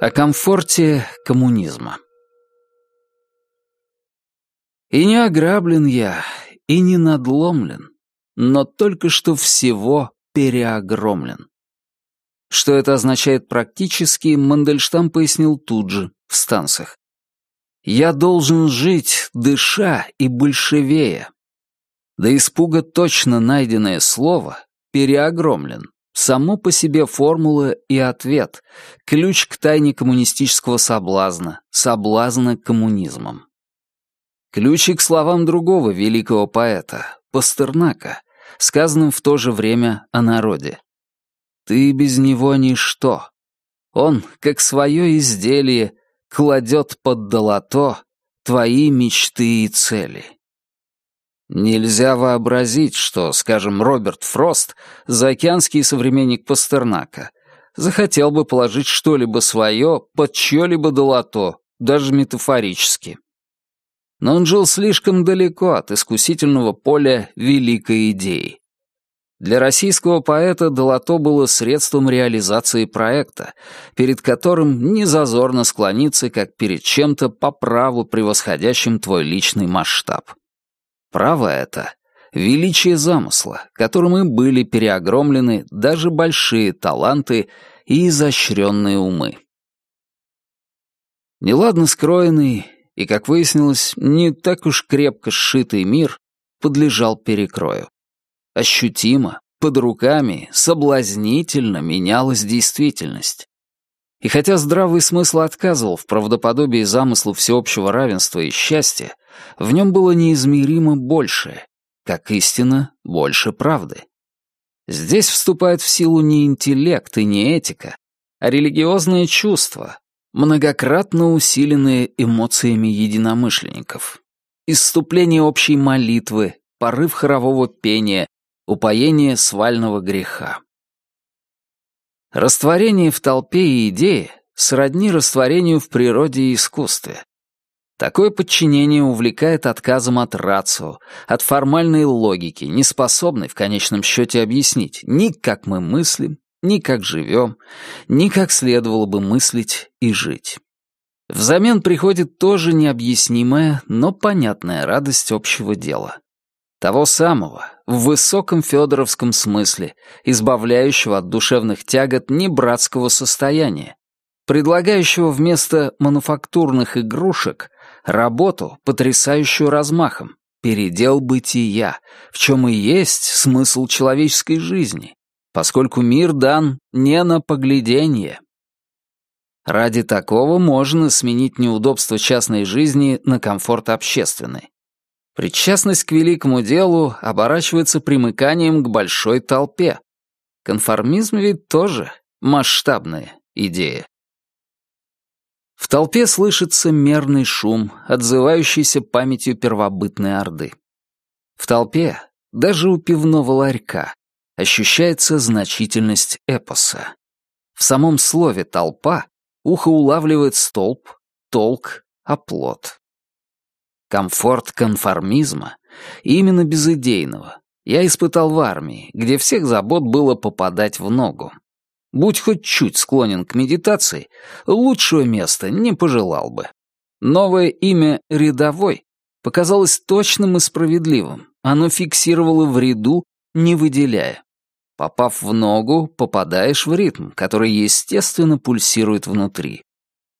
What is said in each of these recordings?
О комфорте коммунизма. И не ограблен я, и не надломлен, но только что всего переогромлен. Что это означает практически, Мандельштам пояснил тут же, в станциях. «Я должен жить, дыша и большевее». До испуга точно найденное слово «переогромлен» Само по себе формула и ответ, ключ к тайне коммунистического соблазна, соблазна коммунизмом. Ключ к словам другого великого поэта, Пастернака, сказанным в то же время о народе. «Ты без него ничто». Он, как свое изделие, кладет под долото твои мечты и цели. Нельзя вообразить, что, скажем, Роберт Фрост, заокеанский современник Пастернака, захотел бы положить что-либо свое под чье-либо долото, даже метафорически. Но он жил слишком далеко от искусительного поля великой идеи. Для российского поэта долото было средством реализации проекта, перед которым незазорно склониться, как перед чем-то по праву превосходящим твой личный масштаб. Право это — величие замысла, которым и были переогромлены даже большие таланты и изощренные умы. Неладно скроенный и, как выяснилось, не так уж крепко сшитый мир подлежал перекрою. Ощутимо, под руками, соблазнительно менялась действительность. И хотя здравый смысл отказывал в правдоподобии замысла всеобщего равенства и счастья, в нем было неизмеримо большее, как истина больше правды. Здесь вступает в силу не интеллект и не этика, а религиозное чувство, многократно усиленные эмоциями единомышленников. Исступление общей молитвы, порыв хорового пения, упоение свального греха. Растворение в толпе и идее сродни растворению в природе и искусстве. Такое подчинение увлекает отказом от рацио, от формальной логики, не способной в конечном счете объяснить ни как мы мыслим, ни как живем, ни как следовало бы мыслить и жить. Взамен приходит тоже необъяснимая, но понятная радость общего дела. Того самого, в высоком федоровском смысле, избавляющего от душевных тягот небратского состояния, предлагающего вместо мануфактурных игрушек работу, потрясающую размахом, передел бытия, в чем и есть смысл человеческой жизни, поскольку мир дан не на погляденье. Ради такого можно сменить неудобство частной жизни на комфорт общественный. Причастность к великому делу оборачивается примыканием к большой толпе. Конформизм ведь тоже масштабная идея. В толпе слышится мерный шум, отзывающийся памятью первобытной Орды. В толпе, даже у пивного ларька, ощущается значительность эпоса. В самом слове «толпа» ухо улавливает столб, толк, оплот. Комфорт конформизма, именно безыдейного, я испытал в армии, где всех забот было попадать в ногу. Будь хоть чуть склонен к медитации, лучшего места не пожелал бы. Новое имя «рядовой» показалось точным и справедливым. Оно фиксировало в ряду, не выделяя. Попав в ногу, попадаешь в ритм, который естественно пульсирует внутри.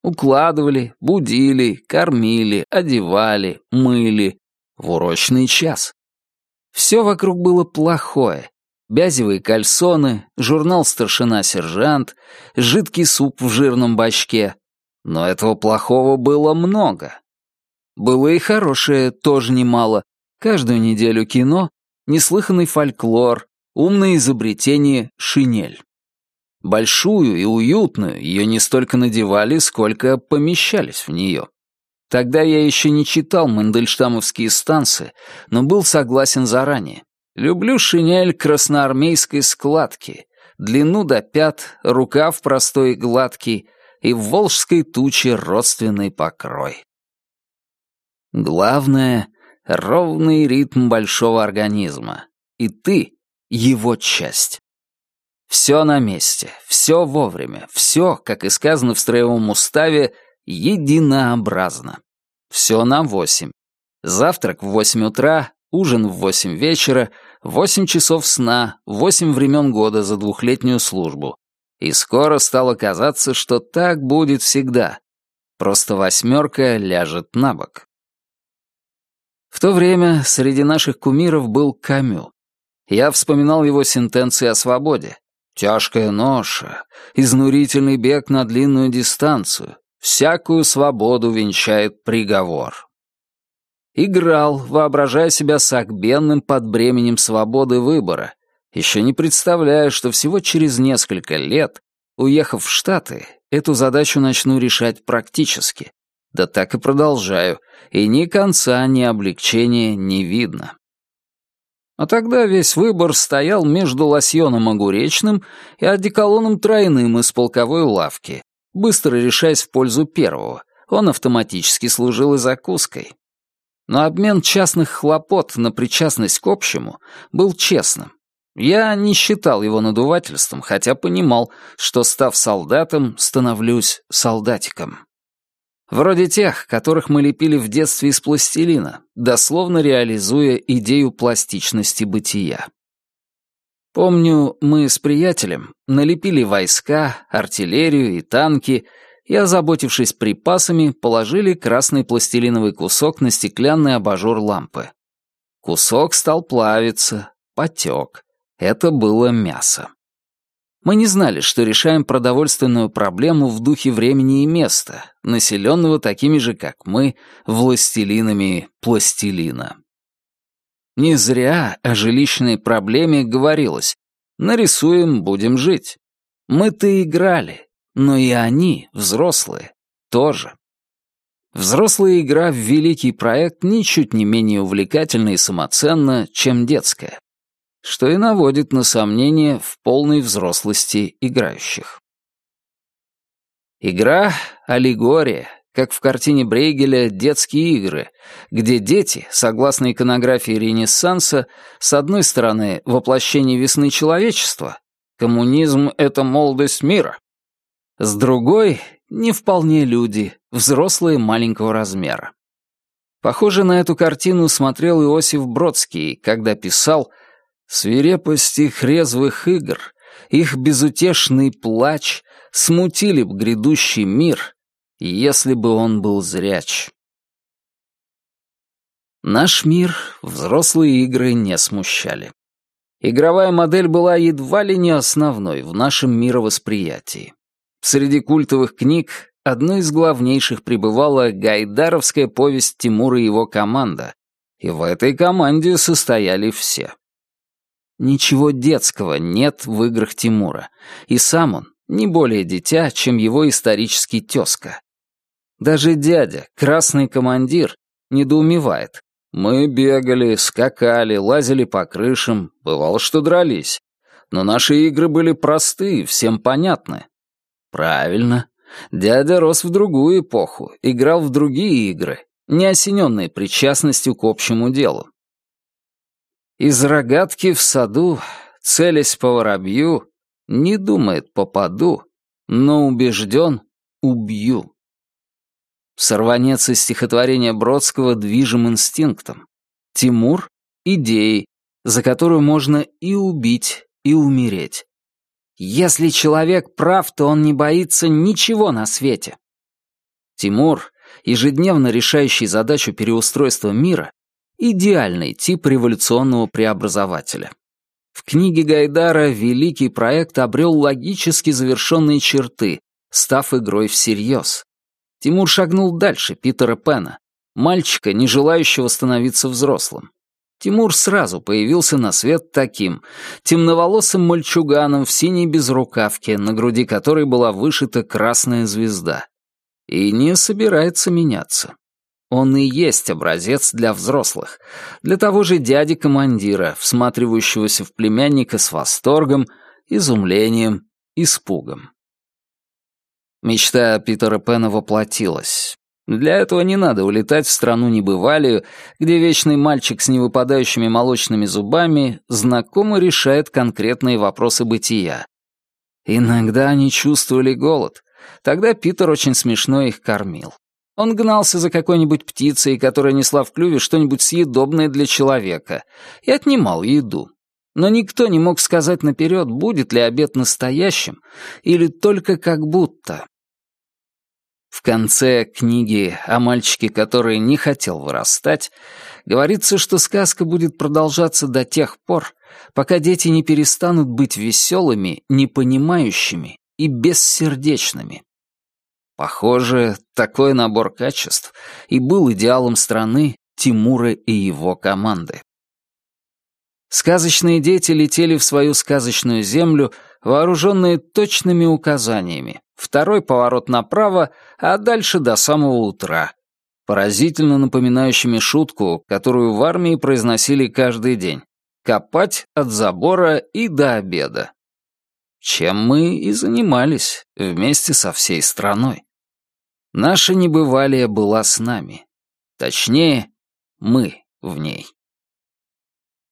Укладывали, будили, кормили, одевали, мыли. В урочный час. Все вокруг было плохое. Бязевые кальсоны, журнал «Старшина-сержант», жидкий суп в жирном бачке. Но этого плохого было много. Было и хорошее, тоже немало. Каждую неделю кино, неслыханный фольклор, умное изобретение «Шинель». Большую и уютную ее не столько надевали, сколько помещались в нее. Тогда я еще не читал мандельштамовские станции, но был согласен заранее. Люблю шинель красноармейской складки, длину до пят, рукав простой и гладкий, и в волжской туче родственный покрой. Главное — ровный ритм большого организма, и ты — его часть. Все на месте, все вовремя, все, как и сказано в строевом уставе, единообразно. Все на восемь. Завтрак в восемь утра, ужин в восемь вечера, восемь часов сна, восемь времен года за двухлетнюю службу. И скоро стало казаться, что так будет всегда. Просто восьмерка ляжет на бок. В то время среди наших кумиров был Камю. Я вспоминал его сентенции о свободе. Тяжкая ноша, изнурительный бег на длинную дистанцию, всякую свободу венчает приговор. Играл, воображая себя сагбенным под бременем свободы выбора, еще не представляя, что всего через несколько лет, уехав в Штаты, эту задачу начну решать практически. Да так и продолжаю, и ни конца, ни облегчения не видно. А тогда весь выбор стоял между лосьоном огуречным и одеколоном тройным из полковой лавки, быстро решаясь в пользу первого. Он автоматически служил и закуской. Но обмен частных хлопот на причастность к общему был честным. Я не считал его надувательством, хотя понимал, что, став солдатом, становлюсь солдатиком. Вроде тех, которых мы лепили в детстве из пластилина, дословно реализуя идею пластичности бытия. Помню, мы с приятелем налепили войска, артиллерию и танки и, озаботившись припасами, положили красный пластилиновый кусок на стеклянный абажур лампы. Кусок стал плавиться, потек. Это было мясо. Мы не знали, что решаем продовольственную проблему в духе времени и места, населенного такими же, как мы, властелинами пластилина. Не зря о жилищной проблеме говорилось «нарисуем, будем жить». Мы-то играли, но и они, взрослые, тоже. Взрослая игра в великий проект ничуть не менее увлекательна и самоценна, чем детская что и наводит на сомнение в полной взрослости играющих. Игра — аллегория, как в картине Брейгеля «Детские игры», где дети, согласно иконографии Ренессанса, с одной стороны воплощение весны человечества, коммунизм — это молодость мира, с другой — не вполне люди, взрослые маленького размера. Похоже, на эту картину смотрел Иосиф Бродский, когда писал — Свирепость их резвых игр, их безутешный плач смутили б грядущий мир, если бы он был зряч. Наш мир взрослые игры не смущали. Игровая модель была едва ли не основной в нашем мировосприятии. Среди культовых книг одной из главнейших пребывала гайдаровская повесть Тимура и его команда, и в этой команде состояли все. Ничего детского нет в играх Тимура, и сам он не более дитя, чем его исторический тезка. Даже дядя, красный командир, недоумевает. Мы бегали, скакали, лазили по крышам, бывало, что дрались. Но наши игры были простые, всем понятны. Правильно. Дядя рос в другую эпоху, играл в другие игры, не осененные причастностью к общему делу. Из рогатки в саду, целясь по воробью, не думает попаду, но убежден убью. Сорванец из стихотворения Бродского движим инстинктом. Тимур — идеей, за которую можно и убить, и умереть. Если человек прав, то он не боится ничего на свете. Тимур, ежедневно решающий задачу переустройства мира, Идеальный тип революционного преобразователя. В книге Гайдара великий проект обрел логически завершенные черты, став игрой всерьез. Тимур шагнул дальше Питера Пена, мальчика, не желающего становиться взрослым. Тимур сразу появился на свет таким, темноволосым мальчуганом в синей безрукавке, на груди которой была вышита красная звезда. И не собирается меняться. Он и есть образец для взрослых, для того же дяди-командира, всматривающегося в племянника с восторгом, изумлением, испугом. Мечта Питера Пэна воплотилась. Для этого не надо улетать в страну небывалию, где вечный мальчик с невыпадающими молочными зубами знакомо решает конкретные вопросы бытия, Иногда они чувствовали голод. Тогда Питер очень смешно их кормил. Он гнался за какой-нибудь птицей, которая несла в клюве что-нибудь съедобное для человека, и отнимал еду. Но никто не мог сказать наперед, будет ли обед настоящим или только как будто. В конце книги о мальчике, который не хотел вырастать, говорится, что сказка будет продолжаться до тех пор, пока дети не перестанут быть веселыми, непонимающими и бессердечными. Похоже, такой набор качеств и был идеалом страны Тимура и его команды. Сказочные дети летели в свою сказочную землю, вооруженные точными указаниями. Второй поворот направо, а дальше до самого утра. Поразительно напоминающими шутку, которую в армии произносили каждый день. Копать от забора и до обеда. Чем мы и занимались вместе со всей страной. Наша небывалия была с нами. Точнее, мы в ней.